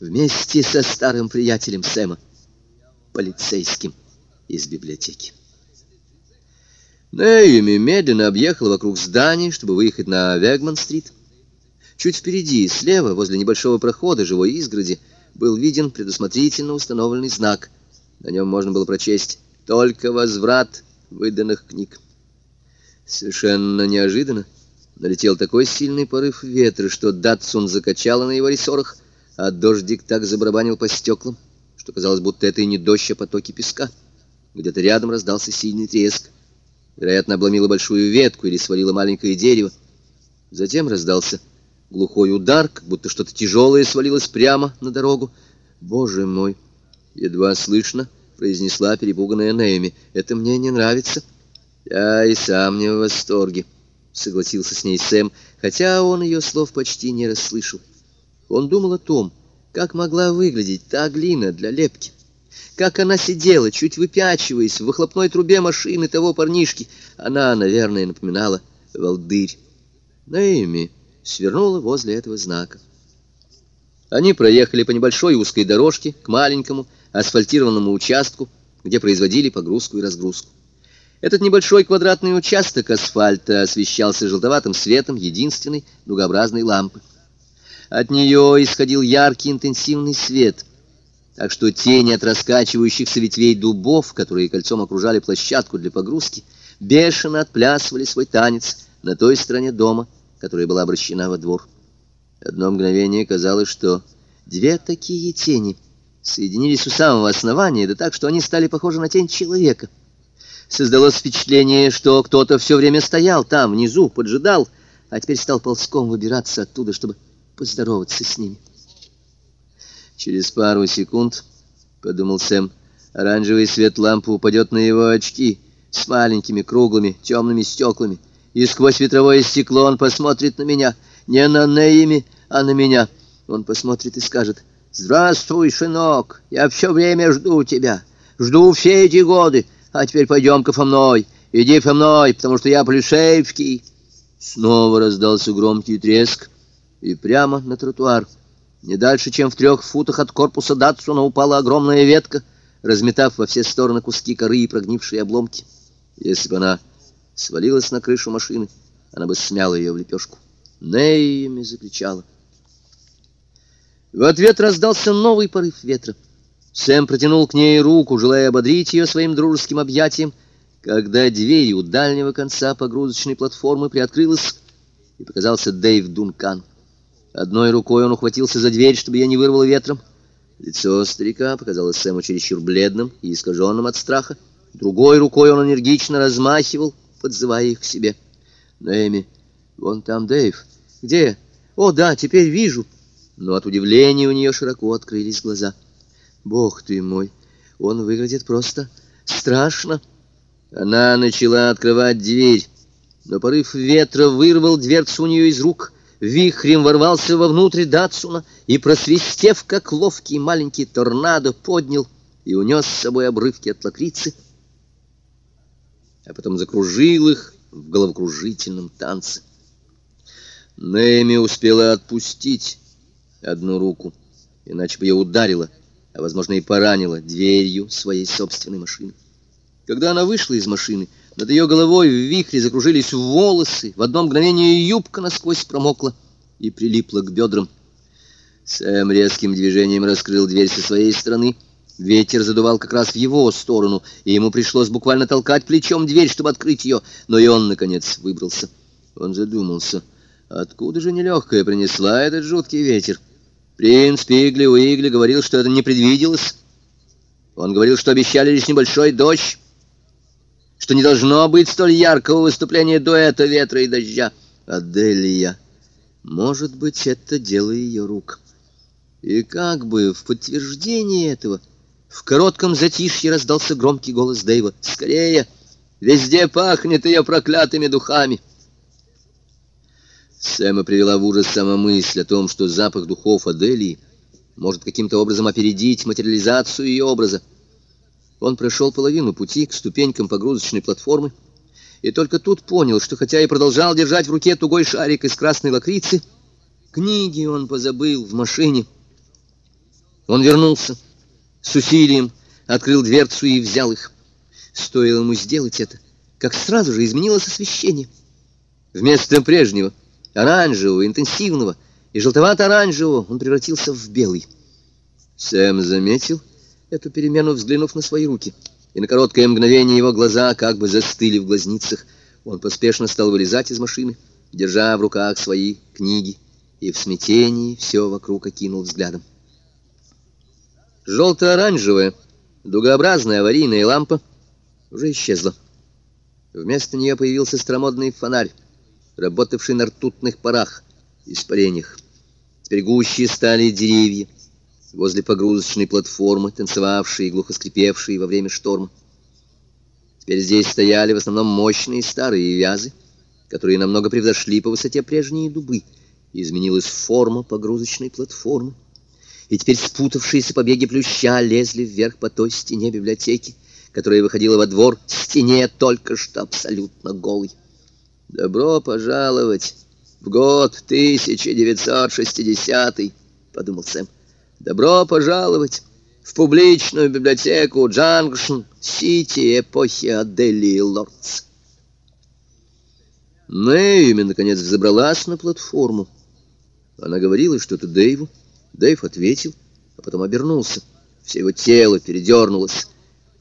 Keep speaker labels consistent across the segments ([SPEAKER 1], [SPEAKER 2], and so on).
[SPEAKER 1] вместе со старым приятелем Сэма, полицейским из библиотеки. Нэйми медленно объехал вокруг зданий, чтобы выехать на Вегман-стрит. Чуть впереди, слева, возле небольшого прохода живой изгороди, был виден предусмотрительно установленный знак. На нем можно было прочесть «Только возврат выданных книг». Совершенно неожиданно налетел такой сильный порыв ветра, что Датсун закачало на его рессорах, а дождик так забарабанил по стеклам, что казалось, будто это и не дождь, а потоки песка. Где-то рядом раздался сильный треск. Вероятно, обломило большую ветку или свалило маленькое дерево. Затем раздался глухой удар, как будто что-то тяжелое свалилось прямо на дорогу. «Боже мой!» — едва слышно произнесла перепуганная Нэоми. «Это мне не нравится». «Я и сам не в восторге», — согласился с ней Сэм, хотя он ее слов почти не расслышал. Он думал о том, как могла выглядеть та глина для лепки. Как она сидела, чуть выпячиваясь в выхлопной трубе машины того парнишки. Она, наверное, напоминала волдырь. Наэми свернула возле этого знака. Они проехали по небольшой узкой дорожке к маленькому асфальтированному участку, где производили погрузку и разгрузку. Этот небольшой квадратный участок асфальта освещался желтоватым светом единственной дугообразной лампы. От нее исходил яркий интенсивный свет, так что тени от раскачивающихся ветвей дубов, которые кольцом окружали площадку для погрузки, бешено отплясывали свой танец на той стороне дома, которая была обращена во двор. Одно мгновение казалось, что две такие тени соединились у самого основания, да так, что они стали похожи на тень человека. Создалось впечатление, что кто-то все время стоял там, внизу, поджидал, а теперь стал ползком выбираться оттуда, чтобы поздороваться с ними. Через пару секунд, — подумал Сэм, — оранжевый свет лампы упадет на его очки с маленькими круглыми темными стеклами, и сквозь ветровое стекло он посмотрит на меня, не на Неими, а на меня. Он посмотрит и скажет, «Здравствуй, сынок, я все время жду тебя, жду все эти годы, а теперь пойдем-ка со мной, иди со мной, потому что я полицейский». Снова раздался громкий треск, и прямо на тротуар, не дальше, чем в трех футах от корпуса Датсуна, упала огромная ветка, разметав во все стороны куски коры и прогнившие обломки. Если бы она свалилась на крышу машины, она бы смяла ее в лепешку. Нейми закричала. В ответ раздался новый порыв ветра. Сэм протянул к ней руку, желая ободрить ее своим дружеским объятием, когда дверь у дальнего конца погрузочной платформы приоткрылась, и показался Дэйв Дункан. Одной рукой он ухватился за дверь, чтобы я не вырвало ветром. Лицо старика показалось Сэму чересчур бледным и искаженным от страха. Другой рукой он энергично размахивал, подзывая их к себе. «Нэми, вон там Дэйв. Где? О, да, теперь вижу». Но от удивления у нее широко открылись глаза. «Бог ты мой, он выглядит просто страшно». Она начала открывать дверь, но порыв ветра вырвал дверцу у нее из рук — вихрем ворвался вовнутрь Датсуна и, просвистев, как ловкий маленький торнадо, поднял и унес с собой обрывки от лакрицы, а потом закружил их в головокружительном танце. Нэми успела отпустить одну руку, иначе бы ее ударила, а, возможно, и поранила дверью своей собственной машины. Когда она вышла из машины, над ее головой в вихре закружились волосы. В одно мгновение юбка насквозь промокла и прилипла к бедрам. Сэм резким движением раскрыл дверь со своей стороны. Ветер задувал как раз в его сторону, и ему пришлось буквально толкать плечом дверь, чтобы открыть ее. Но и он, наконец, выбрался. Он задумался, откуда же нелегкая принесла этот жуткий ветер. Принц Пигли Уигли говорил, что это не предвиделось. Он говорил, что обещали лишь небольшой дождь что не должно быть столь яркого выступления дуэта ветра и дождя. Аделия, может быть, это дело ее рук. И как бы в подтверждение этого в коротком затишье раздался громкий голос Дэйва. «Скорее! Везде пахнет ее проклятыми духами!» Сэма привела в ужас сама мысль о том, что запах духов Аделии может каким-то образом опередить материализацию ее образа. Он прошел половину пути к ступенькам погрузочной платформы и только тут понял, что хотя и продолжал держать в руке тугой шарик из красной лакрицы, книги он позабыл в машине. Он вернулся, с усилием открыл дверцу и взял их. Стоило ему сделать это, как сразу же изменилось освещение. Вместо прежнего, оранжевого, интенсивного и желтовато-оранжевого, он превратился в белый. Сэм заметил эту перемену, взглянув на свои руки, и на короткое мгновение его глаза как бы застыли в глазницах. Он поспешно стал вылезать из машины, держа в руках свои книги, и в смятении все вокруг окинул взглядом. Желто-оранжевая, дугообразная аварийная лампа уже исчезла. Вместо нее появился старомодный фонарь, работавший на ртутных парах, испарениях. Теперь гуще стали деревья, возле погрузочной платформы, танцевавшие и глухо скрипевшие во время шторма. Теперь здесь стояли в основном мощные старые вязы, которые намного превзошли по высоте прежние дубы, изменилась форма погрузочной платформы и теперь спутавшиеся побеги плюща лезли вверх по той стене библиотеки, которая выходила во двор, стене только что абсолютно голой. «Добро пожаловать в год 1960 подумал Сэм. «Добро пожаловать в публичную библиотеку Джанкшн-Сити эпохи Арделии Лорц». Нэйми, наконец, взобралась на платформу. Она говорила что-то Дэйву. Дэйв ответил, а потом обернулся. Все его тело передернулось.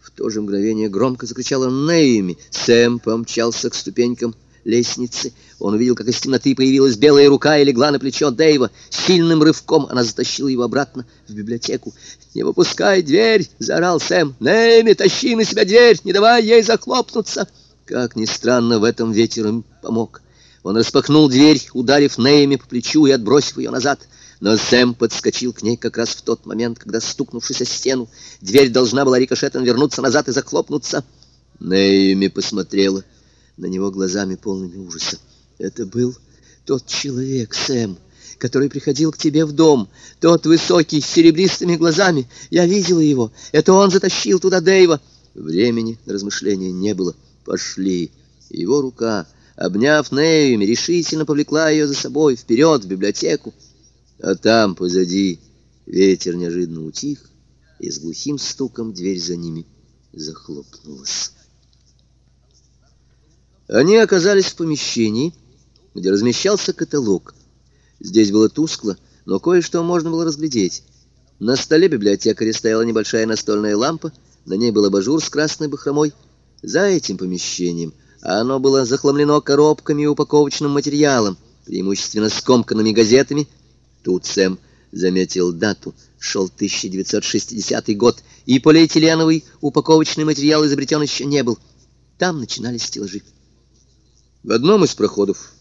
[SPEAKER 1] В то же мгновение громко закричала Нейми. Сэм помчался к ступенькам лестницы. Он увидел, как из темноты появилась белая рука и легла на плечо Дэйва. Сильным рывком она затащила его обратно в библиотеку. «Не выпускай дверь!» — заорал Сэм. «Нейми, тащи на себя дверь! Не давай ей захлопнуться!» Как ни странно, в этом ветер им помог. Он распахнул дверь, ударив Нейми по плечу и отбросив ее назад. Но Сэм подскочил к ней как раз в тот момент, когда, стукнувшись о стену, дверь должна была рикошетом вернуться назад и захлопнуться. Нейми посмотрела на него глазами полными ужаса. Это был тот человек, Сэм, который приходил к тебе в дом, тот высокий, с серебристыми глазами. Я видела его. Это он затащил туда Дэйва. Времени на размышления не было. Пошли. Его рука, обняв Нейми, решительно повлекла ее за собой вперед в библиотеку. А там, позади, ветер неожиданно утих, и с глухим стуком дверь за ними захлопнулась. Они оказались в помещении, где размещался каталог. Здесь было тускло, но кое-что можно было разглядеть. На столе библиотекаря стояла небольшая настольная лампа, на ней был абажур с красной бахромой. За этим помещением оно было захламлено коробками и упаковочным материалом, преимущественно скомканными газетами, Тут Сэм заметил дату. Шел 1960 год, и полиэтиленовый упаковочный материал изобретен еще не был. Там начинались стеллажи. В одном из проходов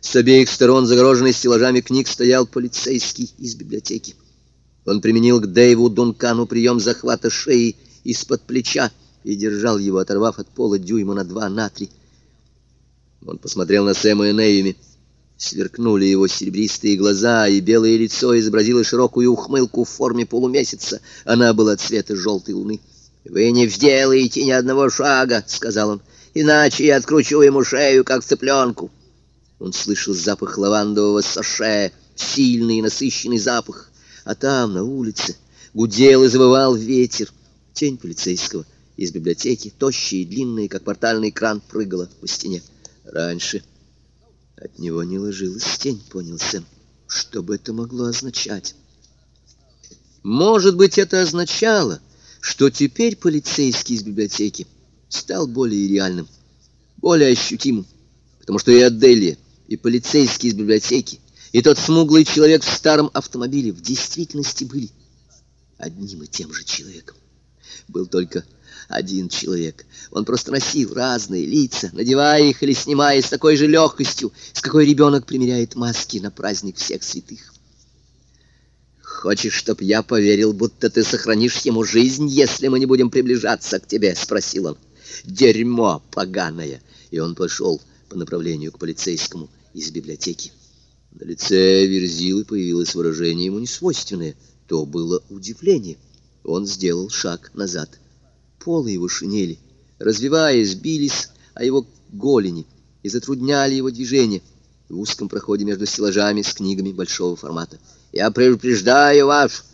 [SPEAKER 1] с обеих сторон, загороженный стеллажами книг, стоял полицейский из библиотеки. Он применил к Дэйву Дункану прием захвата шеи из-под плеча и держал его, оторвав от пола дюйма на два, на три. Он посмотрел на Сэма и Нейми. Сверкнули его серебристые глаза, и белое лицо изобразило широкую ухмылку в форме полумесяца. Она была цвета желтой луны. «Вы не сделаете ни одного шага», — сказал он, — «иначе я откручу ему шею, как цыпленку». Он слышал запах лавандового саше, сильный и насыщенный запах, а там, на улице, гудел и завывал ветер. Тень полицейского из библиотеки, тощая и длинная, как портальный кран, прыгала по стене. Раньше... От него не ложилась тень, понял Сэм. Что бы это могло означать? Может быть, это означало, что теперь полицейский из библиотеки стал более реальным, более ощутимым, потому что и Аделия, и полицейский из библиотеки, и тот смуглый человек в старом автомобиле в действительности были одним и тем же человеком. Был только один человек. Он просто носил разные лица, надевая их или снимая с такой же легкостью, с какой ребенок примеряет маски на праздник всех святых. «Хочешь, чтоб я поверил, будто ты сохранишь ему жизнь, если мы не будем приближаться к тебе?» — спросил он. «Дерьмо поганое!» И он пошел по направлению к полицейскому из библиотеки. На лице Верзилы появилось выражение ему несвойственное. То было удивление. Он сделал шаг назад. Полы его шинели, развиваясь, бились о его голени и затрудняли его движение в узком проходе между стеллажами с книгами большого формата. «Я предупреждаю вас,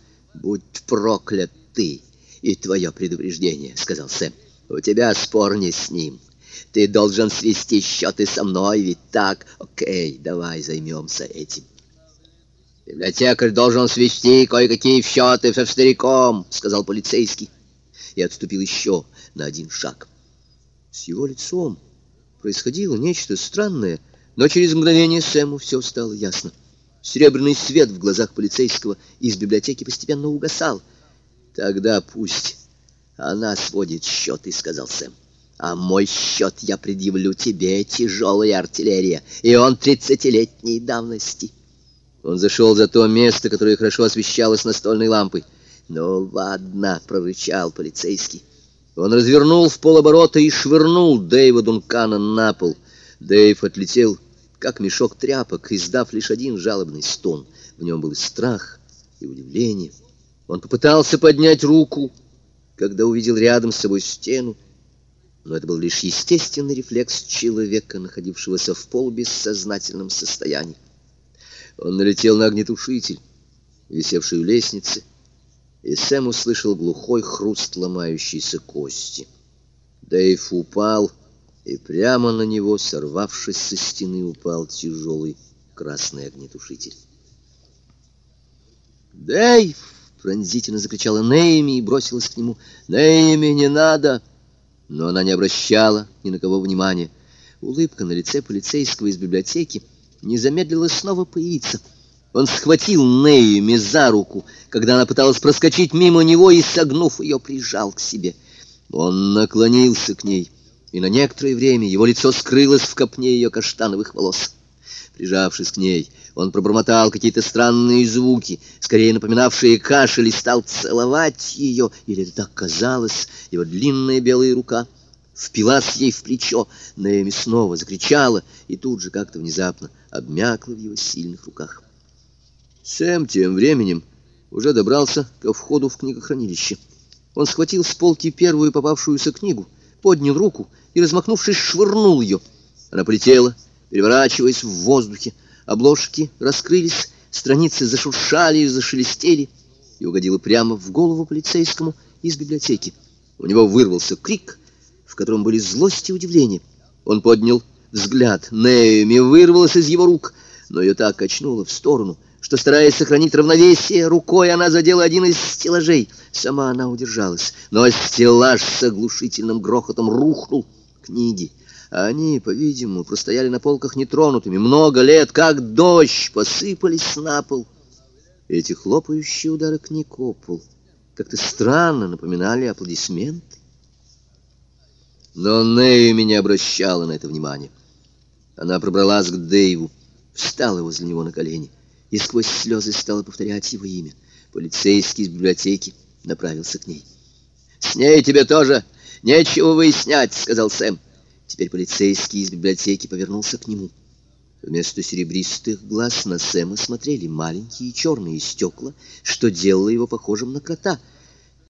[SPEAKER 1] «Будь проклят ты и твое предупреждение», — сказал Сэм. «У тебя спор не с ним. Ты должен свести счеты со мной, ведь так? Окей, давай займемся этим». «Библиотекарь должен свести кое-какие счеты со стариком», — сказал полицейский. И отступил еще на один шаг. С его лицом происходило нечто странное, но через мгновение Сэму все стало ясно. Серебряный свет в глазах полицейского из библиотеки постепенно угасал. «Тогда пусть она сводит счеты», — сказал Сэм. «А мой счет я предъявлю тебе, тяжелая артиллерия, и он тридцатилетней давности». Он зашел за то место, которое хорошо освещалось настольной лампой. «Ну ладно», — прорычал полицейский. Он развернул в полоборота и швырнул Дэйва Дункана на пол. Дэйв отлетел, как мешок тряпок, издав лишь один жалобный стон. В нем был страх, и удивление. Он попытался поднять руку, когда увидел рядом с собой стену, но это был лишь естественный рефлекс человека, находившегося в полубессознательном состоянии. Он налетел на огнетушитель, висевший у лестницы, и Сэм услышал глухой хруст ломающейся кости. Дэйв упал, и прямо на него, сорвавшись со стены, упал тяжелый красный огнетушитель. «Дэйв!» — пронзительно закричала Нейми и бросилась к нему. «Нейми, не надо!» Но она не обращала ни на кого внимания. Улыбка на лице полицейского из библиотеки не замедлила снова появиться — он схватил Неюми за руку, когда она пыталась проскочить мимо него и, согнув ее, прижал к себе. Он наклонился к ней, и на некоторое время его лицо скрылось в копне ее каштановых волос. Прижавшись к ней, он пробормотал какие-то странные звуки, скорее напоминавшие кашель, и стал целовать ее, или это так казалось, его длинная белая рука впилась ей в плечо. Наэми снова закричала, и тут же как-то внезапно обмякла в его сильных руках. Сэм тем временем уже добрался ко входу в книгохранилище. Он схватил с полки первую попавшуюся книгу, поднял руку и, размахнувшись, швырнул ее. Она полетела, переворачиваясь в воздухе. Обложки раскрылись, страницы зашуршали и зашелестели, и угодила прямо в голову полицейскому из библиотеки. У него вырвался крик, в котором были злость и удивление. Он поднял взгляд. Неями вырвалась из его рук, но ее так качнуло в сторону, что, стараясь сохранить равновесие, рукой она задела один из стеллажей. Сама она удержалась, но стеллаж с оглушительным грохотом рухнул. Книги, они, по-видимому, простояли на полках нетронутыми. Много лет, как дождь, посыпались на пол. Эти хлопающие удары книг о пол как-то странно напоминали аплодисменты. Но Нэйми не обращала на это внимания. Она пробралась к Дэйву, встала возле него на колени и сквозь слезы стала повторять его имя. Полицейский из библиотеки направился к ней. «С ней тебе тоже нечего выяснять», — сказал Сэм. Теперь полицейский из библиотеки повернулся к нему. Вместо серебристых глаз на Сэма смотрели маленькие черные стекла, что делало его похожим на крота —